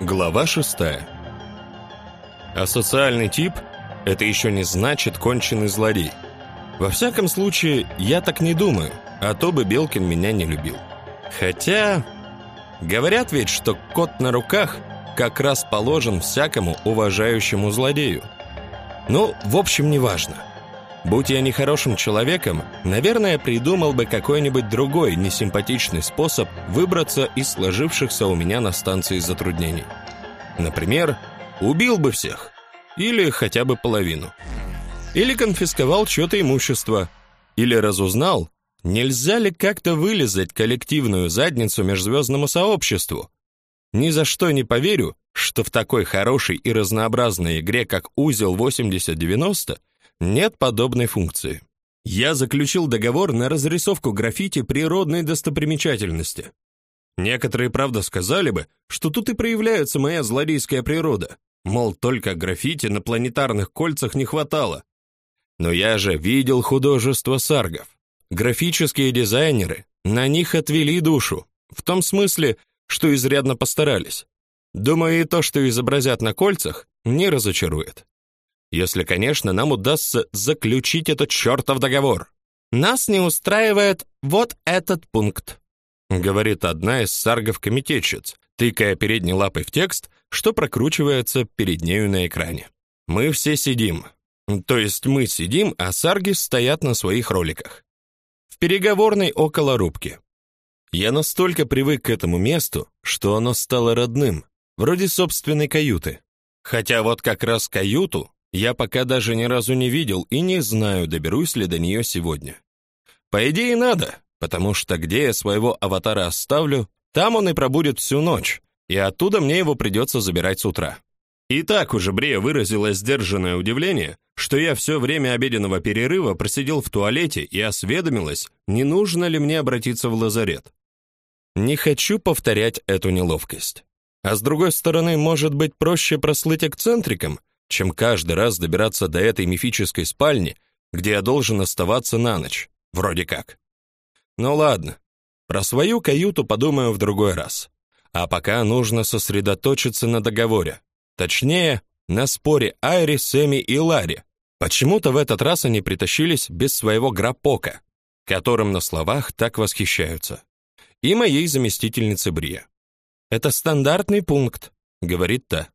Глава шестая. Асоциальный тип – это еще не значит конченый злодей. Во всяком случае, я так не думаю, а то бы Белкин меня не любил. Хотя, говорят ведь, что кот на руках как раз положен всякому уважающему злодею. Ну, в общем, неважно. Будь я нехорошим человеком, наверное, придумал бы какой-нибудь другой несимпатичный способ выбраться из сложившихся у меня на станции затруднений. Например, убил бы всех, или хотя бы половину. Или конфисковал чье-то имущество, или разузнал, нельзя ли как-то вылезать коллективную задницу межзвездному сообществу. Ни за что не поверю, что в такой хорошей и разнообразной игре, как Узел 8090, нет подобной функции. Я заключил договор на разрисовку граффити природной достопримечательности. Некоторые, правда, сказали бы, что тут и проявляется моя злодейская природа. Мол, только граффити на планетарных кольцах не хватало. Но я же видел художество саргов. Графические дизайнеры на них отвели душу, в том смысле, что изрядно постарались. Думаю, и то, что изобразят на кольцах, не разочарует. Если, конечно, нам удастся заключить этот чертов договор. Нас не устраивает вот этот пункт, говорит одна из саргов-комитетчиц, тыкая передней лапой в текст, что прокручивается перед нею на экране. Мы все сидим. То есть мы сидим, а сарги стоят на своих роликах. В переговорной около рубки. Я настолько привык к этому месту, что оно стало родным, вроде собственной каюты. Хотя вот как раз каюту я пока даже ни разу не видел и не знаю, доберусь ли до нее сегодня. По идее, надо, потому что где я своего аватара оставлю, там он и пробудет всю ночь, и оттуда мне его придется забирать с утра. И так уже Брея выразила сдержанное удивление, что я все время обеденного перерыва просидел в туалете и осведомилась, не нужно ли мне обратиться в лазарет. Не хочу повторять эту неловкость. А с другой стороны, может быть, проще прослыть эксцентриком, чем каждый раз добираться до этой мифической спальни, где я должен оставаться на ночь, вроде как. Ну ладно, про свою каюту подумаю в другой раз. А пока нужно сосредоточиться на договоре. Точнее, на споре Айри, Сэмми и Ларри. Почему-то в этот раз они притащились без своего грапока, которым на словах так восхищаются. И моей заместительницы Брия. Это стандартный пункт, говорит та.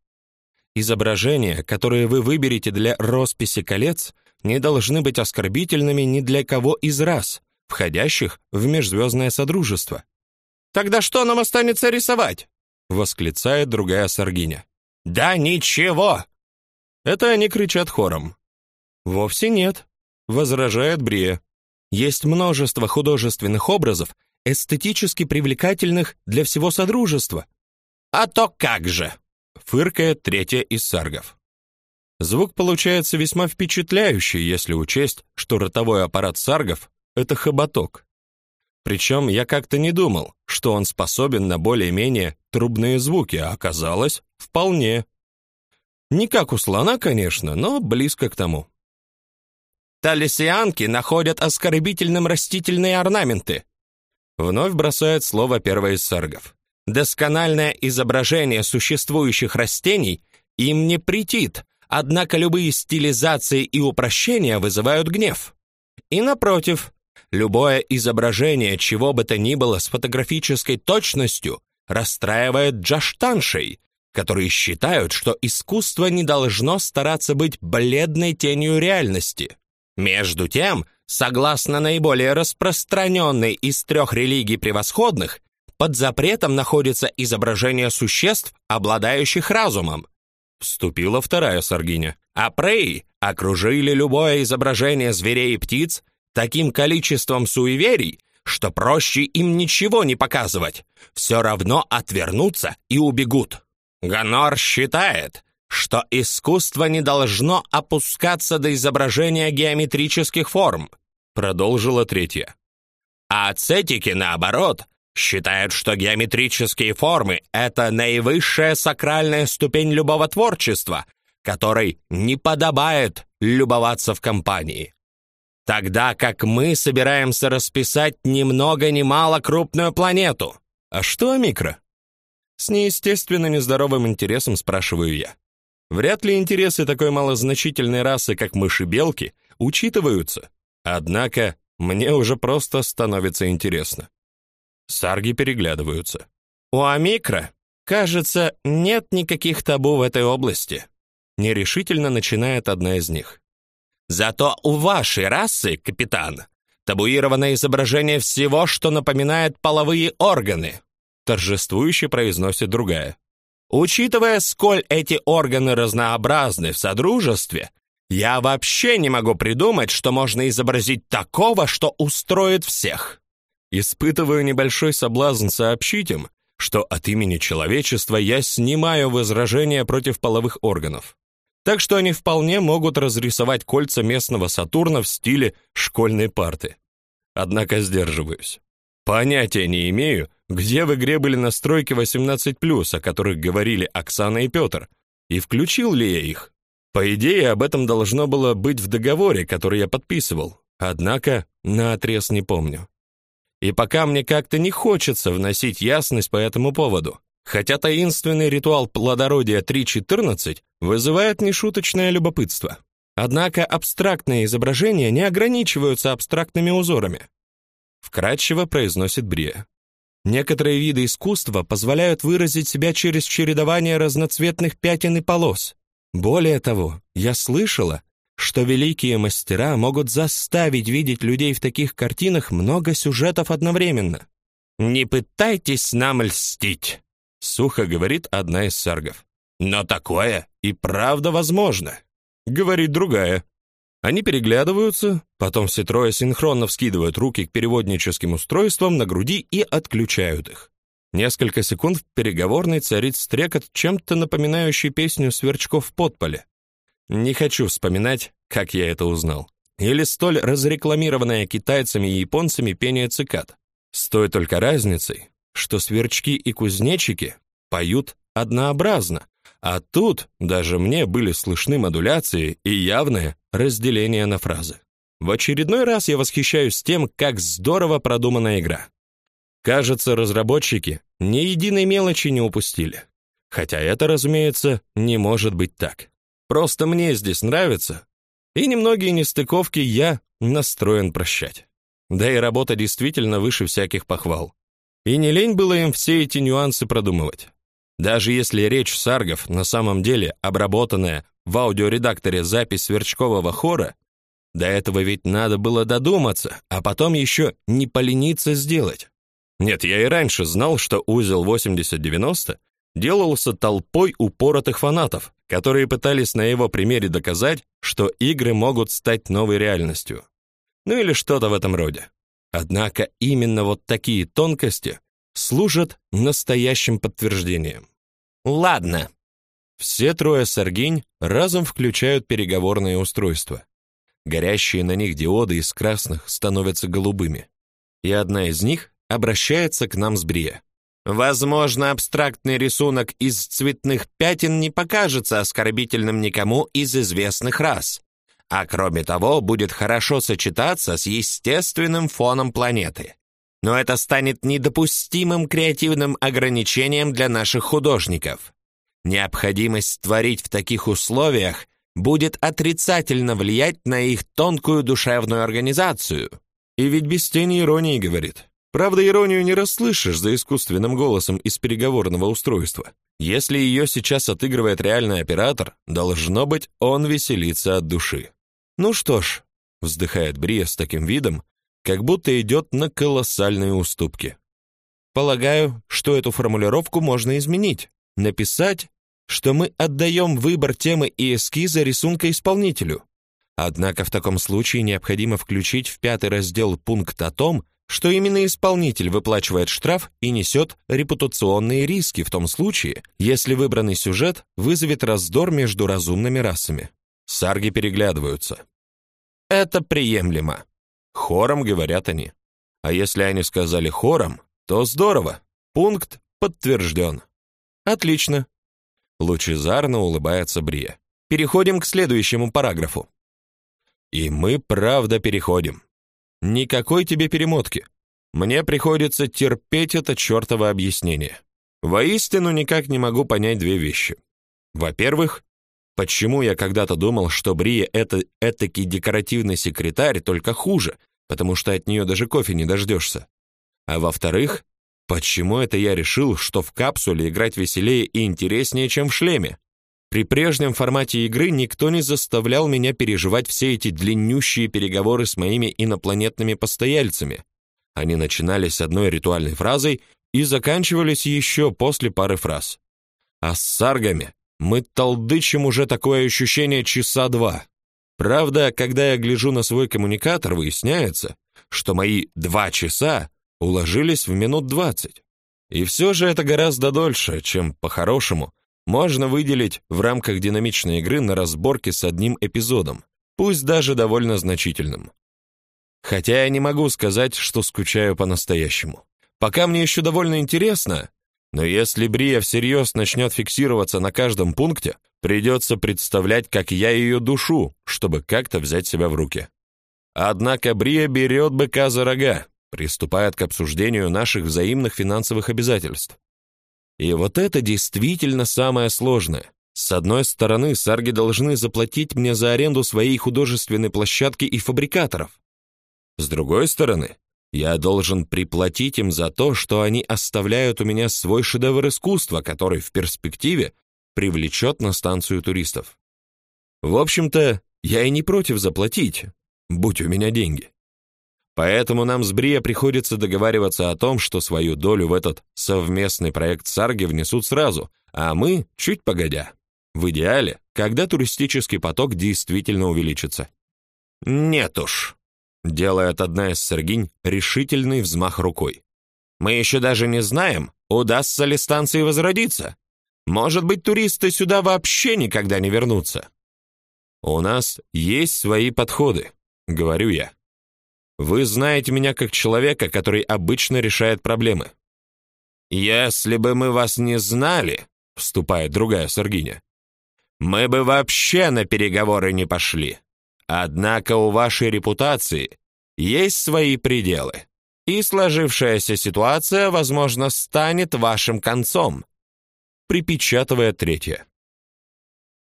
Изображения, которые вы выберете для росписи колец, не должны быть оскорбительными ни для кого из рас, входящих в межзвездное содружество. Тогда что нам останется рисовать? восклицает другая саргиня. Да ничего. Это они кричат хором. Вовсе нет, возражает Брия. Есть множество художественных образов, эстетически привлекательных для всего содружества. А то как же, фыркает третья из саргов. Звук получается весьма впечатляющий, если учесть, что ротовой аппарат саргов это хоботок. Причем я как-то не думал, что он способен на более-менее трубные звуки, а оказалось, вполне. Не как у слона, конечно, но близко к тому. Талисианки находят оскорбительным растительные орнаменты. Вновь бросает слово первая из саргов. Доскональное изображение существующих растений им не претит, однако любые стилизации и упрощения вызывают гнев. И напротив, любое изображение чего бы то ни было с фотографической точностью расстраивает джаштаншей, которые считают, что искусство не должно стараться быть бледной тенью реальности. Между тем, согласно наиболее распространенной из трех религий превосходных, под запретом находится изображение существ, обладающих разумом. Вступила вторая саргиня. А прей окружили любое изображение зверей и птиц таким количеством суеверий, что проще им ничего не показывать, все равно отвернутся и убегут. Ганор считает, что искусство не должно опускаться до изображения геометрических форм, продолжила третья. А ацетики, наоборот, считают, что геометрические формы — это наивысшая сакральная ступень любого творчества, которой не подобает любоваться в компании. Тогда как мы собираемся расписать ни много ни мало крупную планету. А что микро? С неестественно нездоровым интересом спрашиваю я. Вряд ли интересы такой малозначительной расы, как мыши-белки, учитываются. Однако мне уже просто становится интересно. Сарги переглядываются. У Амикра, кажется, нет никаких табу в этой области. Нерешительно начинает одна из них. Зато у вашей расы, капитан, табуировано изображение всего, что напоминает половые органы, торжествующе произносит другая. Учитывая, сколь эти органы разнообразны в содружестве, я вообще не могу придумать, что можно изобразить такого, что устроит всех. Испытываю небольшой соблазн сообщить им, что от имени человечества я снимаю возражения против половых органов. Так что они вполне могут разрисовать кольца местного Сатурна в стиле школьной парты. Однако сдерживаюсь. Понятия не имею, где в игре были настройки 18+, о которых говорили Оксана и Петр, и включил ли я их. По идее, об этом должно было быть в договоре, который я подписывал, однако наотрез не помню. И пока мне как-то не хочется вносить ясность по этому поводу, хотя таинственный ритуал плодородия 3.14 вызывает нешуточное любопытство. Однако абстрактные изображения не ограничиваются абстрактными узорами. Вкратчиво произносит Брия. Некоторые виды искусства позволяют выразить себя через чередование разноцветных пятен и полос. Более того, я слышала, что великие мастера могут заставить видеть людей в таких картинах много сюжетов одновременно. Не пытайтесь нам льстить, сухо говорит одна из саргов. Но такое и правда возможно, говорит другая. Они переглядываются, потом все трое синхронно вскидывают руки к переводническим устройствам на груди и отключают их. Несколько секунд в переговорной царит стрекот, чем-то напоминающий песню сверчков в подполе. Не хочу вспоминать, как я это узнал. Или столь разрекламированное китайцами и японцами пение цикад. С той только разницей, что сверчки и кузнечики поют однообразно, а тут даже мне были слышны модуляции и явное разделение на фразы. В очередной раз я восхищаюсь тем, как здорово продумана игра. Кажется, разработчики ни единой мелочи не упустили. Хотя это, разумеется, не может быть так. Просто мне здесь нравится, и немногие нестыковки я настроен прощать. Да и работа действительно выше всяких похвал. И не лень было им все эти нюансы продумывать. Даже если речь саргов на самом деле обработанная в аудиоредакторе запись сверчкового хора, до этого ведь надо было додуматься, а потом еще не полениться сделать. Нет, я и раньше знал, что узел 8090 делался толпой упоротых фанатов, которые пытались на его примере доказать, что игры могут стать новой реальностью. Ну или что-то в этом роде. Однако именно вот такие тонкости служат настоящим подтверждением. Ладно. Все трое саргинь разом включают переговорные устройства. Горящие на них диоды из красных становятся голубыми. И одна из них обращается к нам с Брия. Возможно, абстрактный рисунок из цветных пятен не покажется оскорбительным никому из известных рас, а кроме того, будет хорошо сочетаться с естественным фоном планеты но это станет недопустимым креативным ограничением для наших художников. Необходимость творить в таких условиях будет отрицательно влиять на их тонкую душевную организацию. И ведь без тени иронии говорит. Правда, иронию не расслышишь за искусственным голосом из переговорного устройства. Если ее сейчас отыгрывает реальный оператор, должно быть, он веселится от души. Ну что ж, вздыхает Брия с таким видом, как будто идет на колоссальные уступки. Полагаю, что эту формулировку можно изменить, написать, что мы отдаем выбор темы и эскиза рисунка исполнителю. Однако в таком случае необходимо включить в пятый раздел пункт о том, что именно исполнитель выплачивает штраф и несет репутационные риски в том случае, если выбранный сюжет вызовет раздор между разумными расами. Сарги переглядываются. Это приемлемо. Хором говорят они. А если они сказали хором, то здорово. Пункт подтвержден. Отлично. Лучезарно улыбается Брия. Переходим к следующему параграфу. И мы правда переходим. Никакой тебе перемотки. Мне приходится терпеть это чертово объяснение. Воистину никак не могу понять две вещи. Во-первых, почему я когда-то думал, что Брия это этакий декоративный секретарь, только хуже, потому что от нее даже кофе не дождешься. А во-вторых, почему это я решил, что в капсуле играть веселее и интереснее, чем в шлеме? При прежнем формате игры никто не заставлял меня переживать все эти длиннющие переговоры с моими инопланетными постояльцами. Они начинались одной ритуальной фразой и заканчивались еще после пары фраз. А с саргами мы толдычим уже такое ощущение часа два. Правда, когда я гляжу на свой коммуникатор, выясняется, что мои два часа уложились в минут двадцать. И все же это гораздо дольше, чем по-хорошему можно выделить в рамках динамичной игры на разборке с одним эпизодом, пусть даже довольно значительным. Хотя я не могу сказать, что скучаю по-настоящему. Пока мне еще довольно интересно, но если Брия всерьез начнет фиксироваться на каждом пункте, придется представлять, как я ее душу, чтобы как-то взять себя в руки. Однако Брия берет быка за рога, приступает к обсуждению наших взаимных финансовых обязательств. И вот это действительно самое сложное. С одной стороны, сарги должны заплатить мне за аренду своей художественной площадки и фабрикаторов. С другой стороны, я должен приплатить им за то, что они оставляют у меня свой шедевр искусства, который в перспективе привлечет на станцию туристов. В общем-то, я и не против заплатить, будь у меня деньги. Поэтому нам с Брия приходится договариваться о том, что свою долю в этот совместный проект Сарги внесут сразу, а мы чуть погодя. В идеале, когда туристический поток действительно увеличится. Нет уж, делает одна из сергинь решительный взмах рукой. Мы еще даже не знаем, удастся ли станции возродиться. Может быть, туристы сюда вообще никогда не вернутся. У нас есть свои подходы, говорю я. Вы знаете меня как человека, который обычно решает проблемы. Если бы мы вас не знали, вступает другая сергиня, мы бы вообще на переговоры не пошли. Однако у вашей репутации есть свои пределы, и сложившаяся ситуация, возможно, станет вашим концом. Припечатывая третье.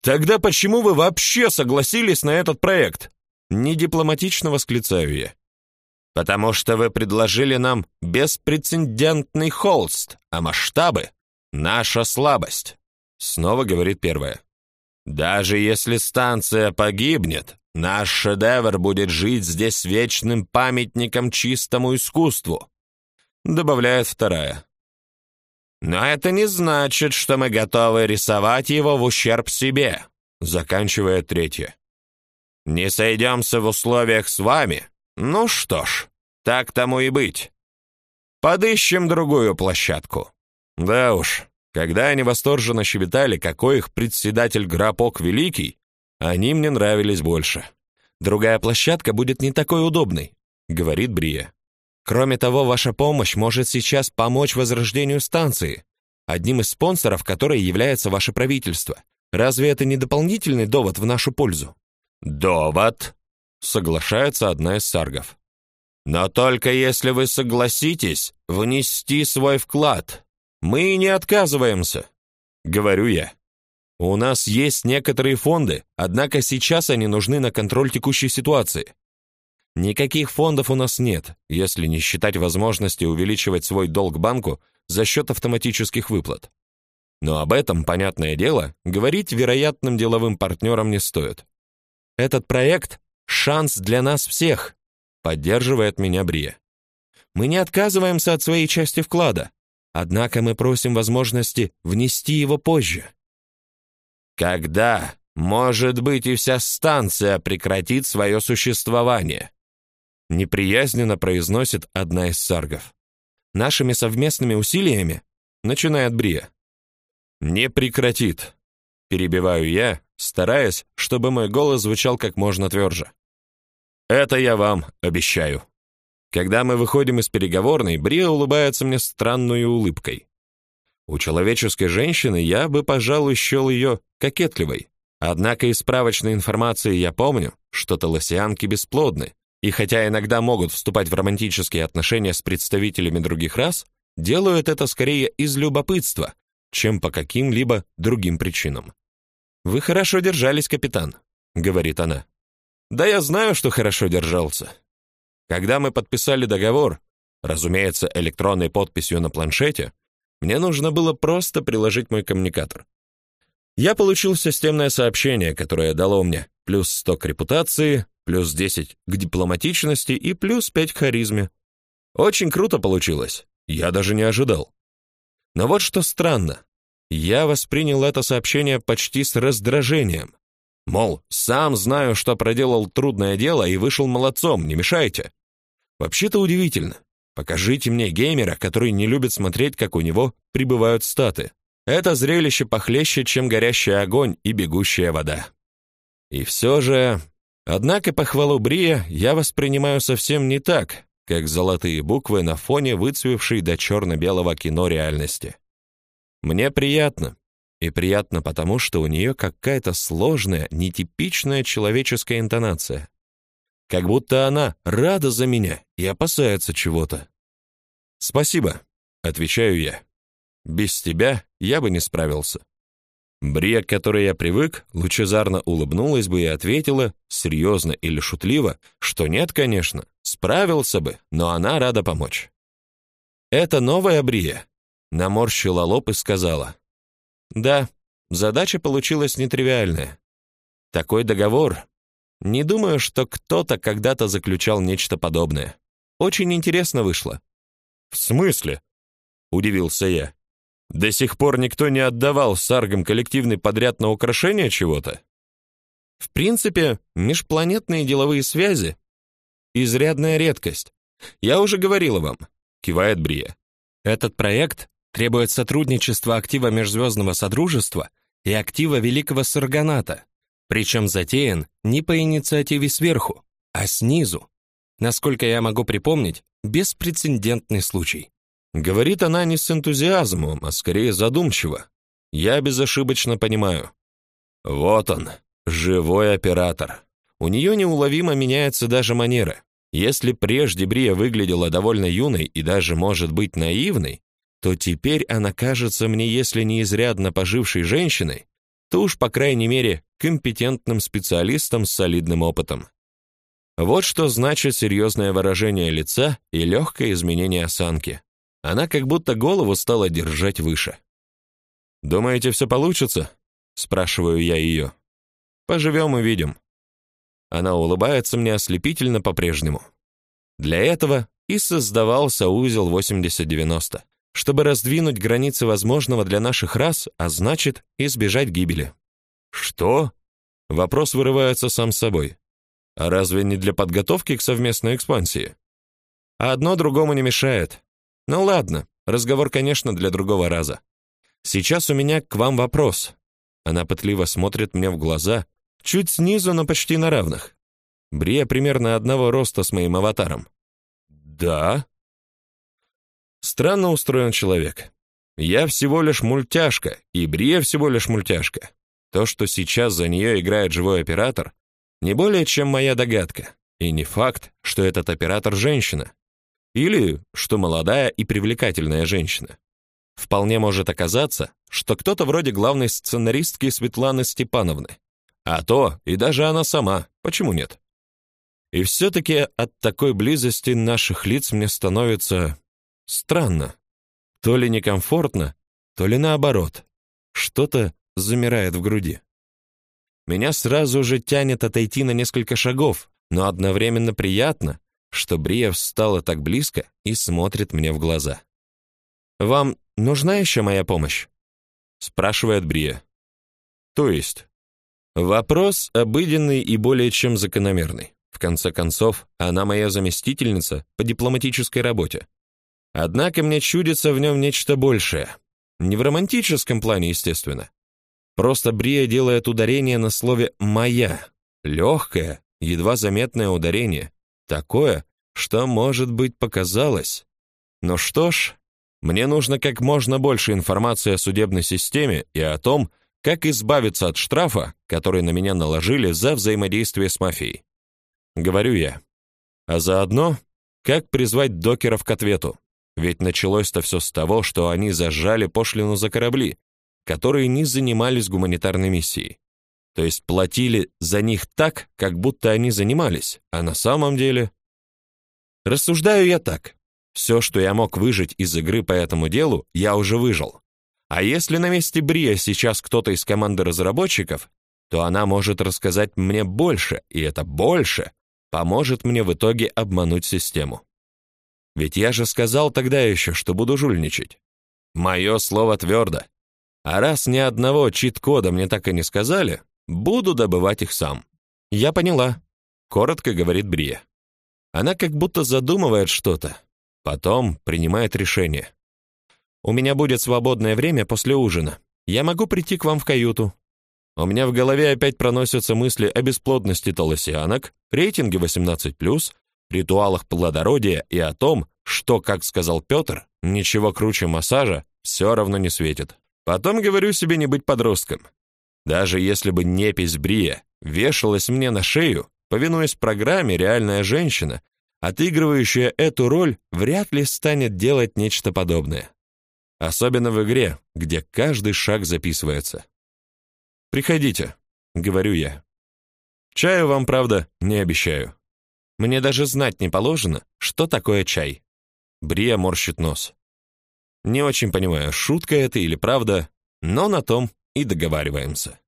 Тогда почему вы вообще согласились на этот проект? Недипломатично восклицаю я. Потому что вы предложили нам беспрецедентный холст, а масштабы наша слабость. Снова говорит первая. Даже если станция погибнет, наш шедевр будет жить здесь вечным памятником чистому искусству, добавляет вторая. Но это не значит, что мы готовы рисовать его в ущерб себе, заканчивает третья. Не сойдемся в условиях с вами. Ну что ж, так тому и быть. Подыщем другую площадку. Да уж, когда они восторженно щебетали, какой их председатель Грапок великий, они мне нравились больше. Другая площадка будет не такой удобной, говорит Брия. Кроме того, ваша помощь может сейчас помочь возрождению станции, одним из спонсоров которой является ваше правительство. Разве это не дополнительный довод в нашу пользу? Довод, соглашается одна из саргов. Но только если вы согласитесь внести свой вклад. Мы не отказываемся, говорю я. У нас есть некоторые фонды, однако сейчас они нужны на контроль текущей ситуации. Никаких фондов у нас нет, если не считать возможности увеличивать свой долг банку за счет автоматических выплат. Но об этом, понятное дело, говорить вероятным деловым партнерам не стоит. Этот проект шанс для нас всех, поддерживает меня Брия. Мы не отказываемся от своей части вклада, Однако мы просим возможности внести его позже. Когда, может быть, и вся станция прекратит свое существование? Неприязненно произносит одна из саргов. Нашими совместными усилиями, начинает Брия. Не прекратит, перебиваю я, стараясь, чтобы мой голос звучал как можно тверже. Это я вам обещаю. Когда мы выходим из переговорной, Брия улыбается мне странной улыбкой. У человеческой женщины я бы, пожалуй, счел ее кокетливой. Однако из справочной информации я помню, что толосианки бесплодны, и хотя иногда могут вступать в романтические отношения с представителями других рас, делают это скорее из любопытства, чем по каким-либо другим причинам. Вы хорошо держались, капитан, говорит она. Да я знаю, что хорошо держался. Когда мы подписали договор, разумеется, электронной подписью на планшете, мне нужно было просто приложить мой коммуникатор. Я получил системное сообщение, которое дало мне плюс 100 к репутации, плюс 10 к дипломатичности и плюс 5 к харизме. Очень круто получилось. Я даже не ожидал. Но вот что странно. Я воспринял это сообщение почти с раздражением. Мол, сам знаю, что проделал трудное дело и вышел молодцом, не мешайте. Вообще-то удивительно. Покажите мне геймера, который не любит смотреть, как у него прибывают статы. Это зрелище похлеще, чем горящий огонь и бегущая вода. И все же, однако похвалу Брия я воспринимаю совсем не так, как золотые буквы на фоне выцвевшей до черно-белого кино реальности. Мне приятно, и приятно потому, что у нее какая-то сложная, нетипичная человеческая интонация. Как будто она рада за меня и опасается чего-то. «Спасибо», — отвечаю я. «Без тебя я бы не справился». Брия, к которой я привык, лучезарно улыбнулась бы и ответила, серьезно или шутливо, что нет, конечно, справился бы, но она рада помочь. «Это новая Брия», — наморщила лоб и сказала. «Да, задача получилась нетривиальная. Такой договор. Не думаю, что кто-то когда-то заключал нечто подобное. Очень интересно вышло». «В смысле?» — удивился я. До сих пор никто не отдавал саргам коллективный подряд на украшение чего-то? В принципе, межпланетные деловые связи — изрядная редкость. Я уже говорила вам, кивает Брия. Этот проект требует сотрудничества актива Межзвездного Содружества и актива Великого Сарганата, причем затеян не по инициативе сверху, а снизу. Насколько я могу припомнить, беспрецедентный случай. Говорит она не с энтузиазмом, а скорее задумчиво. Я безошибочно понимаю. Вот он, живой оператор. У нее неуловимо меняется даже манера. Если прежде Брия выглядела довольно юной и даже, может быть, наивной, то теперь она кажется мне, если не изрядно пожившей женщиной, то уж, по крайней мере, компетентным специалистом с солидным опытом. Вот что значит серьезное выражение лица и легкое изменение осанки. Она как будто голову стала держать выше. «Думаете, все получится?» — спрашиваю я ее. «Поживем и видим». Она улыбается мне ослепительно по-прежнему. Для этого и создавался узел 8090, чтобы раздвинуть границы возможного для наших рас, а значит, избежать гибели. Что? Вопрос вырывается сам собой. А разве не для подготовки к совместной экспансии? Одно другому не мешает. Ну ладно, разговор, конечно, для другого раза. Сейчас у меня к вам вопрос. Она пытливо смотрит мне в глаза, чуть снизу, но почти на равных. Брия примерно одного роста с моим аватаром. Да. Странно устроен человек. Я всего лишь мультяшка, и Брия всего лишь мультяшка. То, что сейчас за нее играет живой оператор, не более чем моя догадка, и не факт, что этот оператор женщина. Или, что молодая и привлекательная женщина. Вполне может оказаться, что кто-то вроде главной сценаристки Светланы Степановны. А то и даже она сама, почему нет? И все-таки от такой близости наших лиц мне становится странно. То ли некомфортно, то ли наоборот. Что-то замирает в груди. Меня сразу же тянет отойти на несколько шагов, но одновременно приятно, что Брия встала так близко и смотрит мне в глаза. «Вам нужна еще моя помощь?» спрашивает Брия. То есть вопрос обыденный и более чем закономерный. В конце концов, она моя заместительница по дипломатической работе. Однако мне чудится в нем нечто большее. Не в романтическом плане, естественно. Просто Брия делает ударение на слове «моя». Легкое, едва заметное ударение, Такое, что, может быть, показалось. Но что ж, мне нужно как можно больше информации о судебной системе и о том, как избавиться от штрафа, который на меня наложили за взаимодействие с мафией. Говорю я. А заодно, как призвать докеров к ответу. Ведь началось-то все с того, что они зажали пошлину за корабли, которые не занимались гуманитарной миссией. То есть платили за них так, как будто они занимались, а на самом деле... Рассуждаю я так. Все, что я мог выжить из игры по этому делу, я уже выжил. А если на месте Брия сейчас кто-то из команды разработчиков, то она может рассказать мне больше, и это больше поможет мне в итоге обмануть систему. Ведь я же сказал тогда еще, что буду жульничать. Мое слово твердо. А раз ни одного чит-кода мне так и не сказали, буду добывать их сам. Я поняла, коротко говорит Брия. Она как будто задумывает что-то, потом принимает решение. У меня будет свободное время после ужина. Я могу прийти к вам в каюту. У меня в голове опять проносятся мысли о бесплодности толосианок, рейтинге 18+, ритуалах плодородия и о том, что, как сказал Петр, ничего круче массажа все равно не светит. Потом говорю себе не быть подростком. Даже если бы непись Брия вешалась мне на шею, повинуясь программе «Реальная женщина», отыгрывающая эту роль вряд ли станет делать нечто подобное. Особенно в игре, где каждый шаг записывается. «Приходите», — говорю я. Чаю вам, правда, не обещаю. Мне даже знать не положено, что такое чай. Брия морщит нос. Не очень понимаю, шутка это или правда, но на том и договариваемся.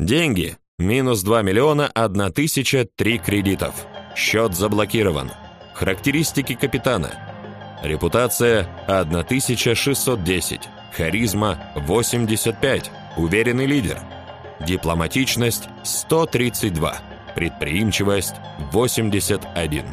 Деньги. Минус 2 миллиона 1 тысяча 3 кредитов. Счет заблокирован. Характеристики капитана. Репутация 1610. Харизма 85. Уверенный лидер. Дипломатичность 132. Предприимчивость 81.